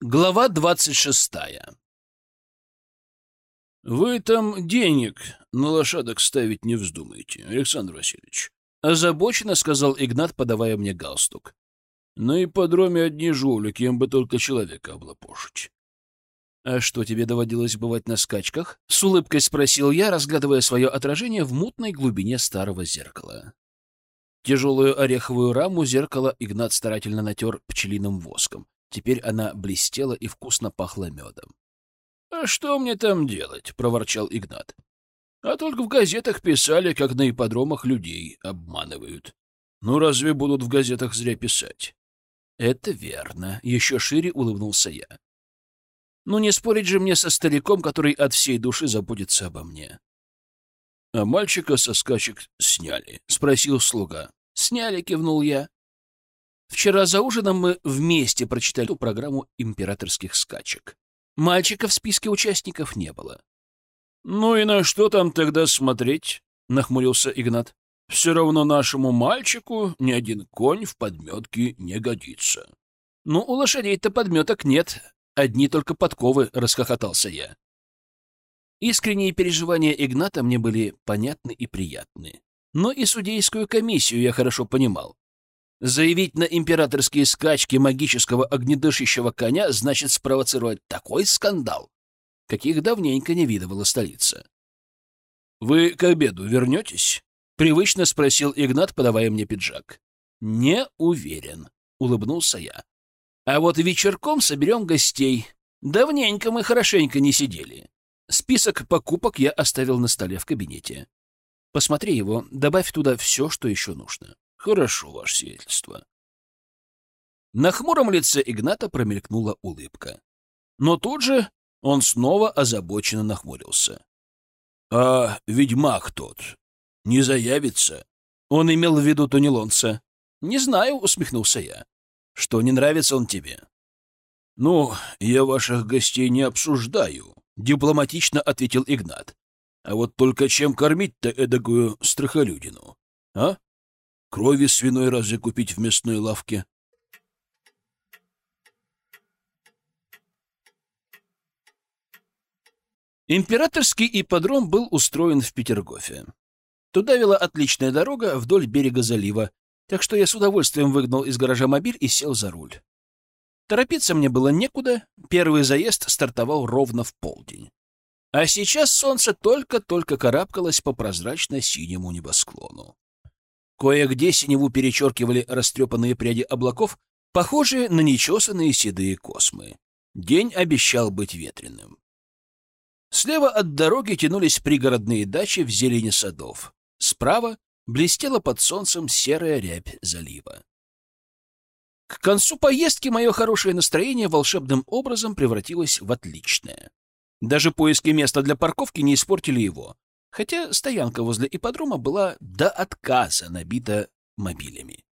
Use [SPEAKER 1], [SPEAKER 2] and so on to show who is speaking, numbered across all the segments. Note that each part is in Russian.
[SPEAKER 1] Глава двадцать шестая
[SPEAKER 2] «Вы там денег на лошадок ставить не вздумайте, Александр Васильевич», —
[SPEAKER 1] озабоченно сказал Игнат, подавая мне галстук.
[SPEAKER 2] «На ипподроме одни жулики, им бы только человека облапошить».
[SPEAKER 1] «А что, тебе доводилось бывать на скачках?» — с улыбкой спросил я, разглядывая свое отражение в мутной глубине старого зеркала. Тяжелую ореховую раму зеркала Игнат старательно натер пчелиным воском. Теперь она блестела и вкусно пахла медом.
[SPEAKER 2] — А что мне там делать? — проворчал Игнат. — А только в газетах писали, как на ипподромах людей обманывают. Ну, разве будут в газетах зря писать?
[SPEAKER 1] — Это верно. Еще шире улыбнулся я. Ну, не спорить же мне со стариком, который от всей души заботится обо мне.
[SPEAKER 2] — А мальчика со скачек сняли? — спросил слуга.
[SPEAKER 1] — Сняли, — кивнул я. Вчера за ужином мы вместе прочитали ту программу императорских скачек. Мальчика в списке участников не было.
[SPEAKER 2] — Ну и на что там тогда смотреть? — нахмурился Игнат. — Все равно нашему мальчику ни один конь в подметке не годится.
[SPEAKER 1] — Ну, у лошадей-то подметок нет, одни только подковы, — расхохотался я. Искренние переживания Игната мне были понятны и приятны. Но и судейскую комиссию я хорошо понимал. Заявить на императорские скачки магического огнедышащего коня значит спровоцировать такой скандал, каких давненько не видывала столица.
[SPEAKER 2] — Вы к обеду вернетесь? — привычно спросил Игнат, подавая мне пиджак.
[SPEAKER 1] — Не уверен, — улыбнулся я. — А вот вечерком соберем гостей. Давненько мы хорошенько не сидели. Список покупок я оставил на столе в кабинете. Посмотри его, добавь туда все, что еще нужно.
[SPEAKER 2] Хорошо, ваше сиятельство.
[SPEAKER 1] На хмуром лице Игната промелькнула улыбка. Но тут же он снова озабоченно нахмурился.
[SPEAKER 2] — А ведьмак тот не заявится?
[SPEAKER 1] Он имел в виду Тонилонца. — Не знаю, — усмехнулся я. — Что, не нравится он тебе?
[SPEAKER 2] — Ну, я ваших гостей не обсуждаю, — дипломатично ответил Игнат. — А вот только чем кормить-то эдакую страхолюдину? А? Крови свиной разве купить в мясной лавке?
[SPEAKER 1] Императорский ипподром был устроен в Петергофе. Туда вела отличная дорога вдоль берега залива, так что я с удовольствием выгнал из гаража мобиль и сел за руль. Торопиться мне было некуда, первый заезд стартовал ровно в полдень. А сейчас солнце только-только карабкалось по прозрачно-синему небосклону. Кое-где синеву перечеркивали растрепанные пряди облаков, похожие на нечесанные седые космы. День обещал быть ветреным. Слева от дороги тянулись пригородные дачи в зелени садов. Справа блестела под солнцем серая рябь залива. К концу поездки мое хорошее настроение волшебным образом превратилось в отличное. Даже поиски места для парковки не испортили его хотя стоянка возле ипподрома была до отказа набита мобилями.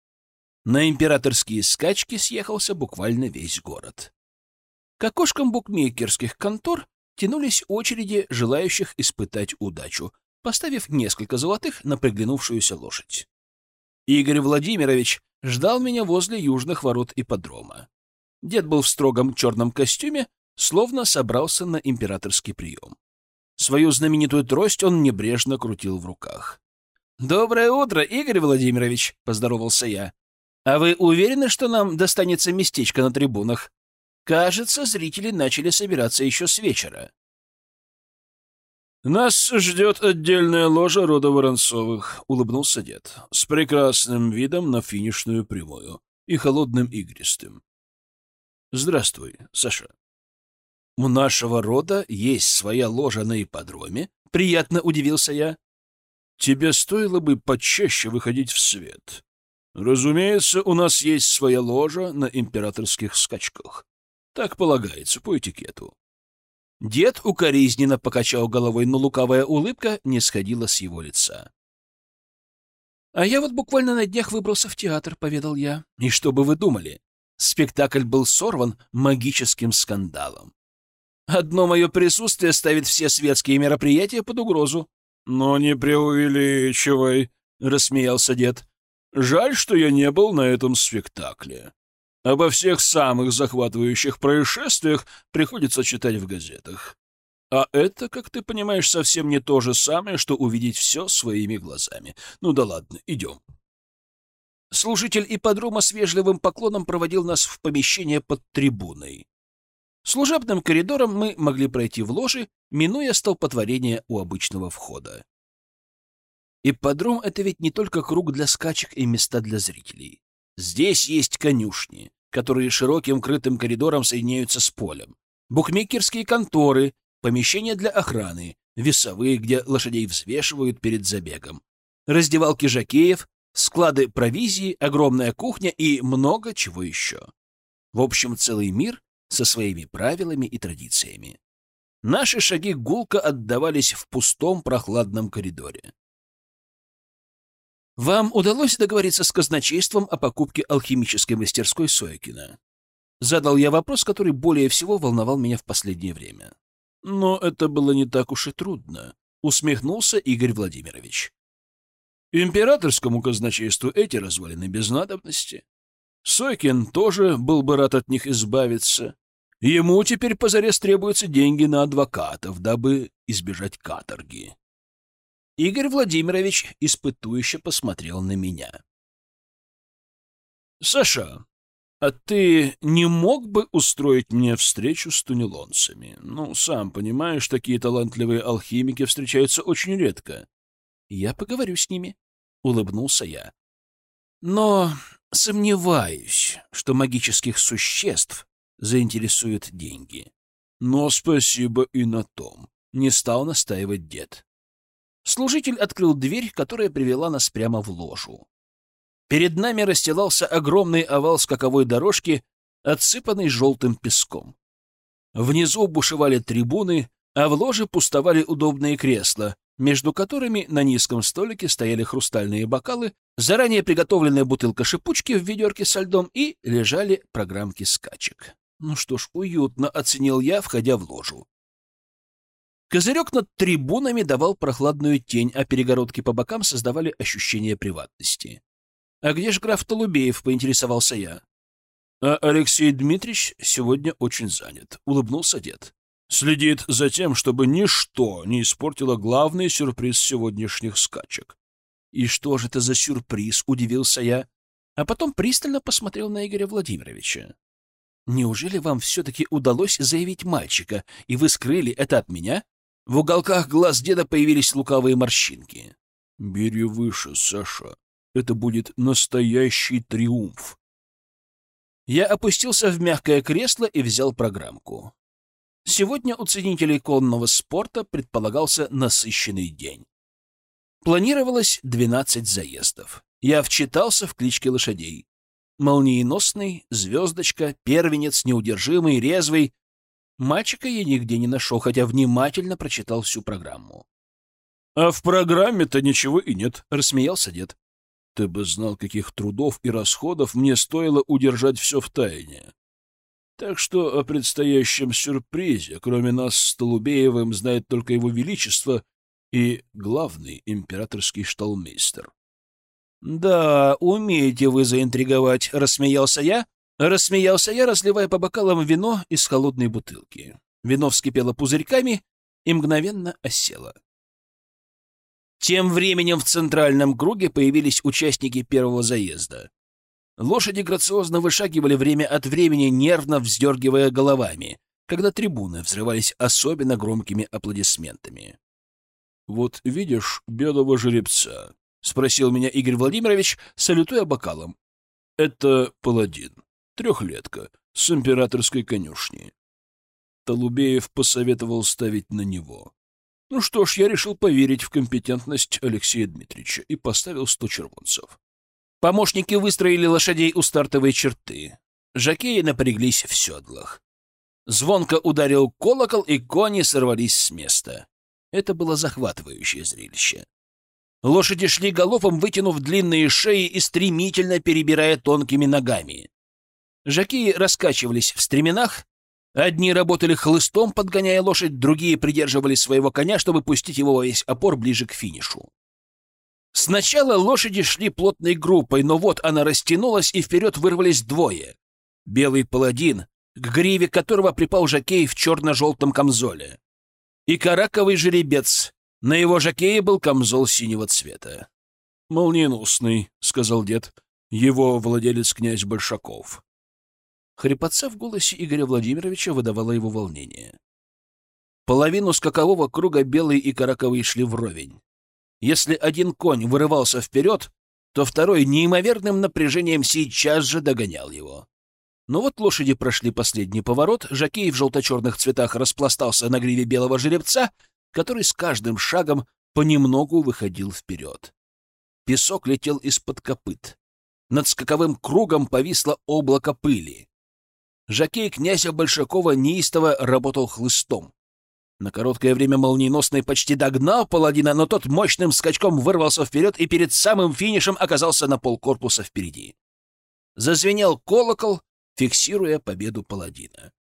[SPEAKER 1] На императорские скачки съехался буквально весь город. К окошкам букмекерских контор тянулись очереди желающих испытать удачу, поставив несколько золотых на приглянувшуюся лошадь. Игорь Владимирович ждал меня возле южных ворот ипподрома. Дед был в строгом черном костюме, словно собрался на императорский прием. Свою знаменитую трость он небрежно крутил в руках. «Доброе утро, Игорь Владимирович!» — поздоровался я. «А вы уверены, что нам достанется местечко на трибунах? Кажется, зрители начали собираться еще с вечера».
[SPEAKER 2] «Нас ждет отдельная ложа рода Воронцовых», — улыбнулся дед, «с прекрасным видом на финишную прямую и холодным игристым. Здравствуй, Саша».
[SPEAKER 1] «У нашего рода есть своя ложа на ипподроме?» — приятно удивился я.
[SPEAKER 2] «Тебе стоило бы почаще выходить в свет. Разумеется, у нас есть своя ложа на императорских скачках. Так полагается по этикету».
[SPEAKER 1] Дед укоризненно покачал головой, но лукавая улыбка не сходила с его лица. «А я вот буквально на днях выбрался в театр», — поведал я. «И что бы вы думали? Спектакль был сорван магическим скандалом. Одно мое присутствие ставит все светские мероприятия под угрозу.
[SPEAKER 2] — Но не преувеличивай, — рассмеялся дед. — Жаль, что я не был на этом спектакле. Обо всех самых захватывающих происшествиях приходится читать в газетах. А это, как ты понимаешь, совсем не то же самое, что увидеть все своими глазами. Ну да ладно, идем. Служитель ипподрома с вежливым поклоном проводил нас в помещение под трибуной. Служебным коридором мы могли пройти в ложи, минуя столпотворение у обычного входа. Ипподром — это ведь не только круг для скачек и места для зрителей. Здесь есть конюшни, которые широким крытым коридором соединяются с полем, букмекерские конторы, помещения для охраны, весовые, где лошадей взвешивают перед забегом, раздевалки жакеев, склады провизии, огромная кухня и много чего еще. В общем, целый мир со своими правилами и традициями. Наши шаги гулко отдавались в пустом прохладном коридоре. «Вам удалось договориться с казначейством о покупке алхимической мастерской Сойкина?» Задал я вопрос, который более всего волновал меня в последнее время. Но это было не так уж и трудно, усмехнулся Игорь Владимирович. Императорскому казначейству эти развалины без надобности. Сойкин тоже был бы рад от них избавиться. Ему теперь позарез требуются деньги на адвокатов, дабы избежать каторги. Игорь Владимирович испытующе посмотрел на меня. «Саша, а ты не мог бы устроить мне встречу с тунелонцами? Ну, сам понимаешь, такие талантливые алхимики встречаются очень редко. Я поговорю с ними», — улыбнулся я. «Но сомневаюсь, что магических существ заинтересуют деньги. Но спасибо и на том», — не стал настаивать дед. Служитель открыл дверь, которая привела нас прямо в ложу. Перед нами расстилался огромный овал скаковой дорожки, отсыпанный желтым песком. Внизу бушевали трибуны, а в ложе пустовали удобные кресла, между которыми на низком столике стояли хрустальные бокалы, заранее приготовленная бутылка шипучки в ведерке со льдом и лежали программки скачек. Ну что ж, уютно оценил я, входя в ложу. Козырек над трибунами давал прохладную тень, а перегородки по бокам создавали ощущение приватности. «А где же граф Толубеев?» — поинтересовался я. «А Алексей Дмитриевич сегодня очень занят», — улыбнулся дед. «Следит за тем, чтобы ничто не испортило главный сюрприз сегодняшних скачек». «И что же это за сюрприз?» — удивился я, а потом пристально посмотрел на Игоря Владимировича. «Неужели вам все-таки удалось заявить мальчика, и вы скрыли это от меня?» В уголках глаз деда появились лукавые морщинки. «Бери выше, Саша. Это будет настоящий триумф». Я опустился в мягкое кресло и взял программку. Сегодня у ценителей конного спорта предполагался насыщенный день. Планировалось 12 заездов. Я вчитался в клички лошадей. Молниеносный, звездочка, первенец, неудержимый, резвый, Мальчика я нигде не нашел, хотя внимательно прочитал всю программу. — А в программе-то ничего и нет, — рассмеялся дед. — Ты бы знал, каких трудов и расходов мне стоило удержать все в тайне. Так что о предстоящем сюрпризе, кроме нас с Толубеевым, знает только его величество и главный императорский шталмейстер. — Да, умеете вы заинтриговать, — рассмеялся я, Рассмеялся я, разливая по бокалам вино из холодной бутылки. Вино вскипело пузырьками и мгновенно осело. Тем временем в центральном круге появились участники первого заезда. Лошади грациозно вышагивали время от времени, нервно вздергивая головами, когда трибуны взрывались особенно громкими аплодисментами. «Вот видишь белого жеребца?» — спросил меня Игорь Владимирович, салютуя бокалом. «Это паладин трехлетка, с императорской конюшни. Толубеев посоветовал ставить на него. Ну что ж, я решил поверить в компетентность Алексея Дмитриевича и поставил сто червонцев. Помощники выстроили лошадей у стартовой черты. Жакеи напряглись в седлах. Звонко ударил колокол, и кони сорвались с места. Это было захватывающее зрелище. Лошади шли галопом, вытянув длинные шеи и стремительно перебирая тонкими ногами. Жаки раскачивались в стременах, одни работали хлыстом, подгоняя лошадь, другие придерживали своего коня, чтобы пустить его во весь опор ближе к финишу. Сначала лошади шли плотной группой, но вот она растянулась, и вперед вырвались двое.
[SPEAKER 1] белый паладин, к гриве которого припал жакей в черно-желтом камзоле, и караковый жеребец, на его жакее был камзол синего цвета.
[SPEAKER 2] «Молниеносный», — сказал дед, — «его владелец князь Большаков».
[SPEAKER 1] Хрипотца в голосе Игоря Владимировича выдавала его волнение. Половину скакового круга белый и караковый шли вровень. Если один конь вырывался вперед, то второй неимоверным напряжением сейчас же догонял его. Но вот лошади прошли последний поворот, жакей в желто-черных цветах распластался на гриве белого жеребца, который с каждым шагом понемногу выходил вперед. Песок летел из-под копыт. Над скаковым кругом повисло облако пыли. Жакей князя Большакова неистово работал хлыстом. На короткое время молниеносный почти догнал паладина, но тот мощным скачком вырвался вперед и перед самым финишем оказался на полкорпуса впереди. Зазвенел колокол, фиксируя победу паладина.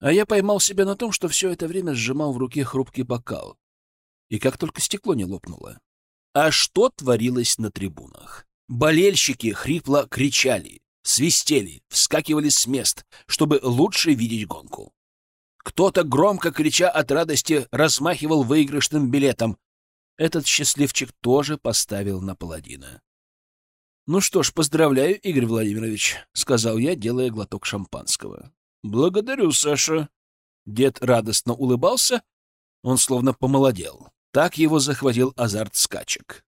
[SPEAKER 1] А я поймал себя на том, что все это время сжимал в руке хрупкий бокал. И как только стекло не лопнуло. А что творилось на трибунах? Болельщики хрипло кричали, свистели, вскакивали с мест, чтобы лучше видеть гонку. Кто-то, громко крича от радости, размахивал выигрышным билетом. Этот счастливчик тоже поставил на паладина. «Ну что ж, поздравляю, Игорь Владимирович», — сказал я, делая глоток шампанского. «Благодарю, Саша». Дед радостно улыбался, он словно помолодел. Так его захватил азарт скачек.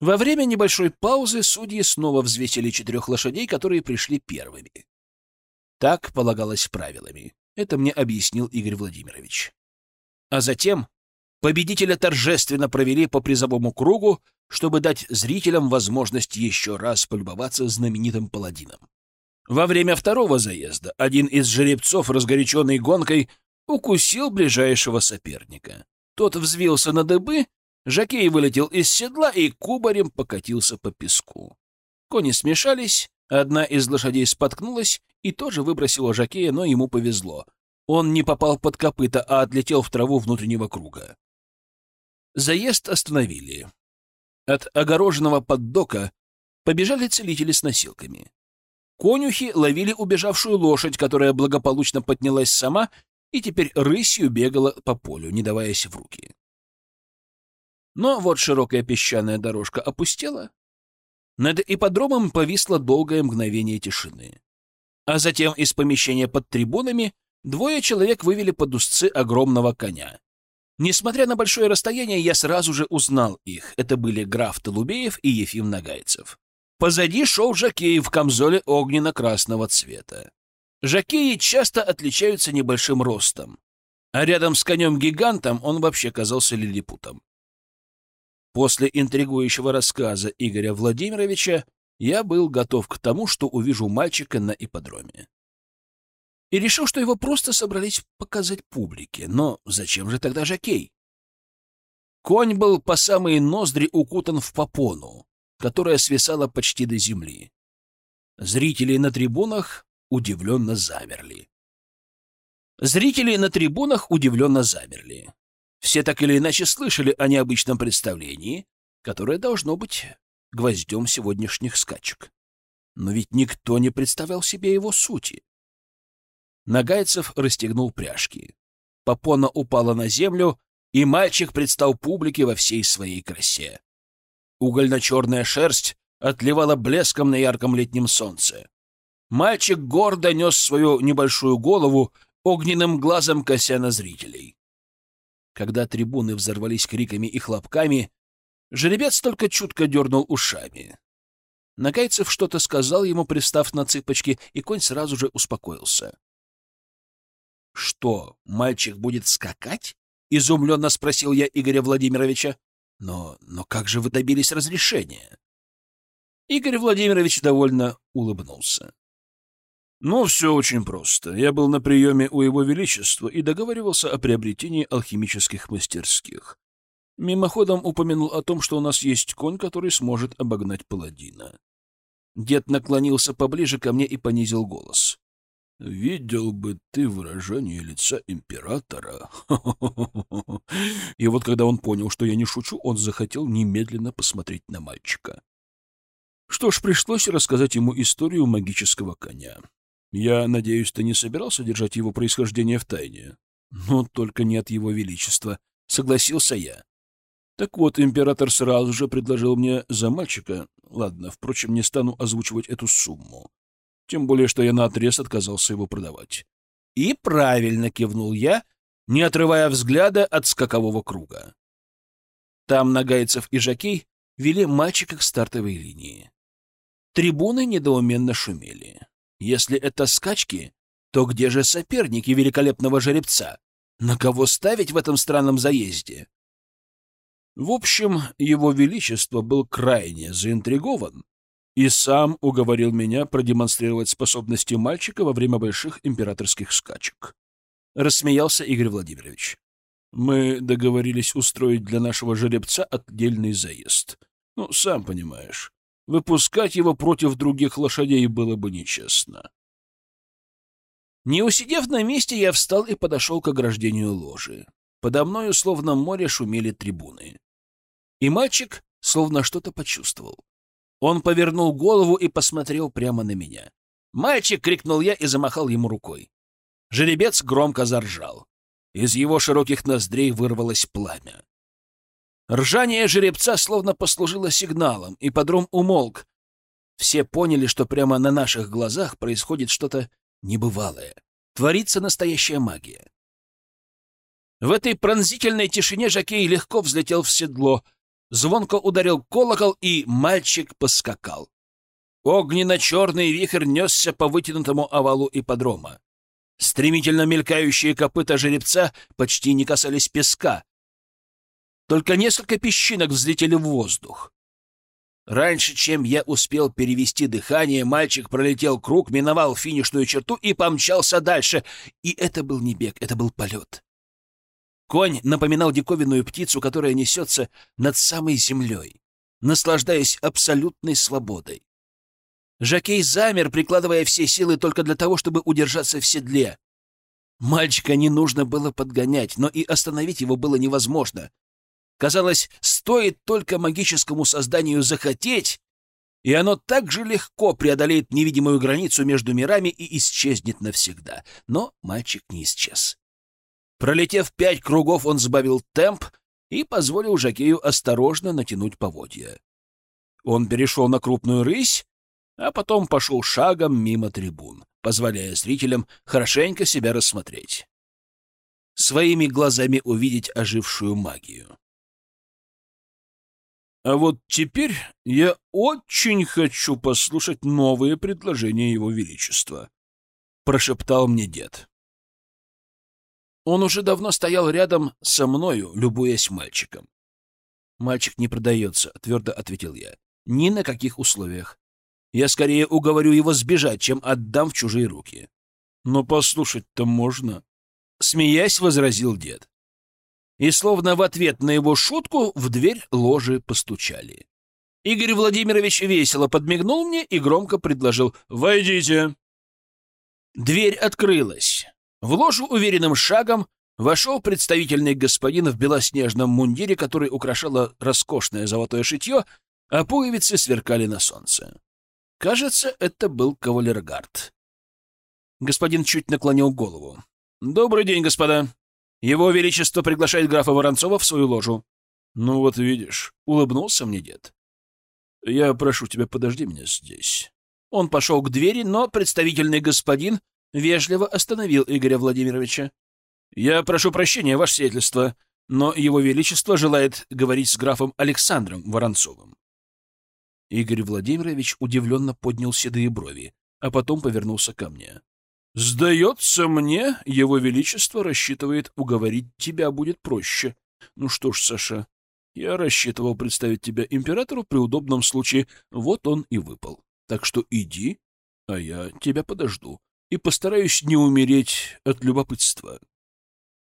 [SPEAKER 1] Во время небольшой паузы судьи снова взвесили четырех лошадей, которые пришли первыми. Так полагалось правилами. Это мне объяснил Игорь Владимирович. А затем победителя торжественно провели по призовому кругу, чтобы дать зрителям возможность еще раз полюбоваться знаменитым паладином. Во время второго заезда один из жеребцов, разгоряченный гонкой, укусил ближайшего соперника. Тот взвился на дыбы, Жакей вылетел из седла и кубарем покатился по песку. Кони смешались, одна из лошадей споткнулась и тоже выбросила Жакея, но ему повезло. Он не попал под копыта, а отлетел в траву внутреннего круга. Заезд остановили. От огороженного поддока побежали целители с носилками. Конюхи ловили убежавшую лошадь, которая благополучно поднялась сама и теперь рысью бегала по полю, не даваясь в руки. Но вот широкая песчаная дорожка опустела. Над ипподромом повисло долгое мгновение тишины. А затем из помещения под трибунами двое человек вывели под узцы огромного коня. Несмотря на большое расстояние, я сразу же узнал их. Это были граф Толубеев и Ефим Нагайцев. Позади шел жакей в камзоле огненно-красного цвета. Жакеи часто отличаются небольшим ростом, а рядом с конем-гигантом он вообще казался лилипутом. После интригующего рассказа Игоря Владимировича я был готов к тому, что увижу мальчика на ипподроме. И решил, что его просто собрались показать публике. Но зачем же тогда жакей? Конь был по самые ноздри укутан в попону, которая свисала почти до земли. Зрители на трибунах удивленно замерли. Зрители на трибунах удивленно замерли. Все так или иначе слышали о необычном представлении, которое должно быть гвоздем сегодняшних скачек. Но ведь никто не представлял себе его сути. Нагайцев расстегнул пряжки. Попона упала на землю, и мальчик предстал публике во всей своей красе. Угольно-черная шерсть отливала блеском на ярком летнем солнце. Мальчик гордо нес свою небольшую голову, огненным глазом кося на зрителей. Когда трибуны взорвались криками и хлопками, жеребец только чутко дернул ушами. Нагайцев что-то сказал ему, пристав на цыпочки, и конь сразу же успокоился. — Что, мальчик будет скакать? — изумленно спросил я Игоря Владимировича. — Но, но как же вы добились разрешения? Игорь Владимирович довольно улыбнулся. Ну, все очень просто. Я был на приеме у Его Величества и договаривался о приобретении алхимических мастерских. Мимоходом упомянул о том, что у нас есть конь, который сможет обогнать паладина. Дед наклонился поближе ко мне и понизил голос. «Видел бы ты выражение лица императора!» И вот когда он понял, что я не шучу, он захотел немедленно посмотреть на мальчика.
[SPEAKER 2] Что ж, пришлось рассказать ему историю магического коня. Я надеюсь, ты не собирался держать его происхождение в тайне? Но только не от его величества. Согласился я. Так вот, император сразу же предложил мне за мальчика. Ладно, впрочем, не стану озвучивать эту сумму. Тем более, что я наотрез отказался его продавать. И правильно кивнул я, не отрывая взгляда от скакового круга. Там Нагайцев и Жакей вели мальчика к стартовой линии. Трибуны недоуменно шумели. Если это скачки, то где же соперники великолепного жеребца? На кого ставить в этом странном заезде? В общем, его величество был крайне заинтригован и сам уговорил меня продемонстрировать способности мальчика во время больших императорских скачек. Рассмеялся Игорь Владимирович. Мы договорились устроить для нашего жеребца отдельный заезд. Ну, сам понимаешь, выпускать его против других лошадей было бы нечестно.
[SPEAKER 1] Не усидев на месте, я встал и подошел к ограждению ложи. Подо мною, словно море, шумели трибуны. И мальчик словно что-то почувствовал. Он повернул голову и посмотрел прямо на меня. «Мальчик!» — крикнул я и замахал ему рукой. Жеребец громко заржал. Из его широких ноздрей вырвалось пламя. Ржание жеребца словно послужило сигналом, и подром умолк. Все поняли, что прямо на наших глазах происходит что-то небывалое. Творится настоящая магия. В этой пронзительной тишине Жакей легко взлетел в седло, звонко ударил колокол, и мальчик поскакал. Огненно-черный вихрь несся по вытянутому овалу ипподрома. Стремительно мелькающие копыта жеребца почти не касались песка. Только несколько песчинок взлетели в воздух. Раньше, чем я успел перевести дыхание, мальчик пролетел круг, миновал финишную черту и помчался дальше. И это был не бег, это был полет. Конь напоминал диковинную птицу, которая несется над самой землей, наслаждаясь абсолютной свободой. Жакей замер, прикладывая все силы только для того, чтобы удержаться в седле. Мальчика не нужно было подгонять, но и остановить его было невозможно. Казалось, стоит только магическому созданию захотеть, и оно так же легко преодолеет невидимую границу между мирами и исчезнет навсегда. Но мальчик не исчез. Пролетев пять кругов, он сбавил темп и позволил Жакею осторожно натянуть поводья. Он перешел на крупную рысь, а потом пошел шагом мимо трибун, позволяя зрителям хорошенько себя рассмотреть. Своими глазами увидеть ожившую магию. А вот теперь я очень хочу послушать новые предложения Его Величества, — прошептал мне дед. Он уже давно стоял рядом со мною, любуясь мальчиком. «Мальчик не продается», — твердо ответил я. «Ни на каких условиях. Я скорее уговорю его сбежать, чем отдам в чужие руки. Но послушать-то можно. Смеясь, возразил дед. И словно в ответ на его шутку в дверь ложи постучали. Игорь Владимирович весело подмигнул мне и громко предложил «Войдите». Дверь открылась. В ложу уверенным шагом вошел представительный господин в белоснежном мундире, который украшало роскошное золотое шитье, а пуговицы сверкали на солнце. Кажется, это был кавалергард. Господин чуть наклонил голову. «Добрый день, господа. Его Величество приглашает графа Воронцова в свою ложу». «Ну вот видишь», — улыбнулся мне дед. «Я прошу тебя, подожди меня здесь». Он пошел к двери, но представительный господин вежливо остановил Игоря Владимировича. «Я прошу прощения, ваше сиятельство, но его величество желает говорить с графом Александром Воронцовым». Игорь Владимирович удивленно поднял седые брови, а потом повернулся ко мне. «Сдается мне, его величество рассчитывает уговорить тебя будет проще. Ну что ж, Саша, я рассчитывал представить тебя императору при удобном случае, вот он и выпал. Так что иди, а я тебя подожду и постараюсь не умереть от любопытства».